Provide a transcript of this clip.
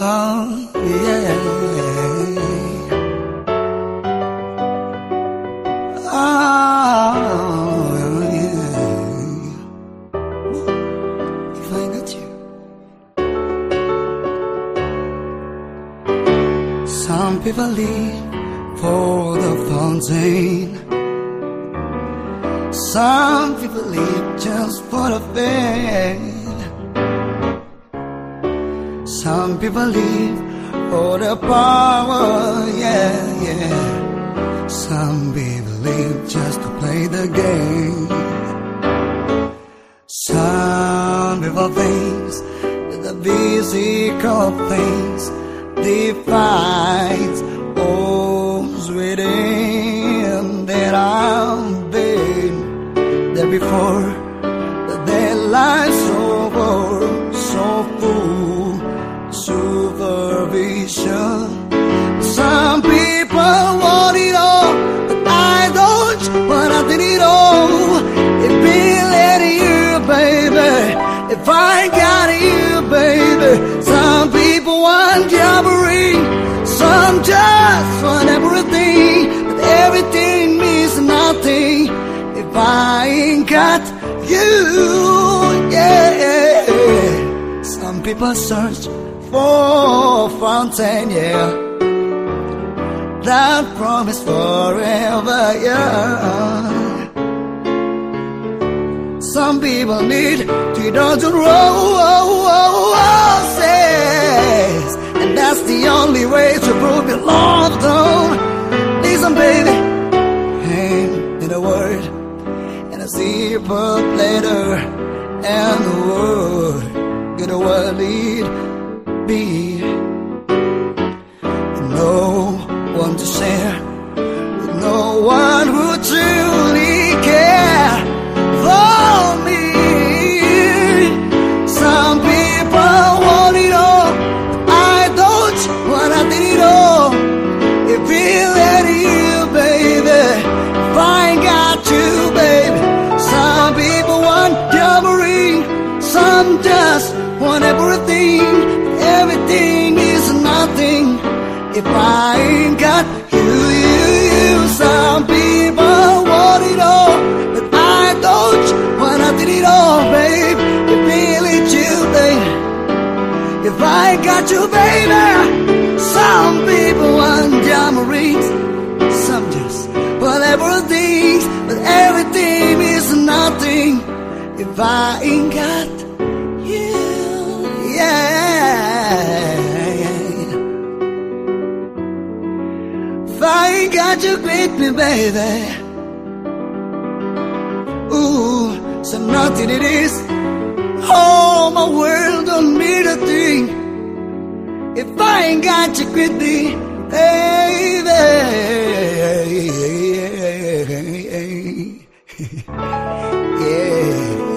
Oh, yeah. Oh, yeah. If I got you. Some people leave for the fountain. Some people leave just for the fame. Some people live for oh, the power, yeah, yeah. Some people live just to play the game. Some people think that the physical things defines all's within that I've been there before. Supervision. Some people want it all, but I don't want nothing at all. If me letting you, baby, if I got you, baby. Some people want jobbery, some just want everything, but everything means nothing if I ain't got you, yeah. Some people search for fountain, yeah. That promise forever, yeah. Some people need to dozen roses, oh, oh, oh, and that's the only way to prove your love. Don't listen, baby. Hand in a word, and a zipper letter, and the word, get a word lead be. No one to share, with no one who truly care for me. Some people want it all, but I don't want nothing at all. If we let you, baby, if I got you, baby. Some people want jewelry, some just want everything. If I ain't got you, you, you. Some people want it all, but I don't want nothing at all, babe. If really you, baby. If I got you, baby. Some people want diamond rings, some just want everything, but everything is nothing if I ain't got Got you with me, baby. Ooh, so nothing it is. Oh, my world don't mean a thing. If I ain't got you with me, baby. yeah.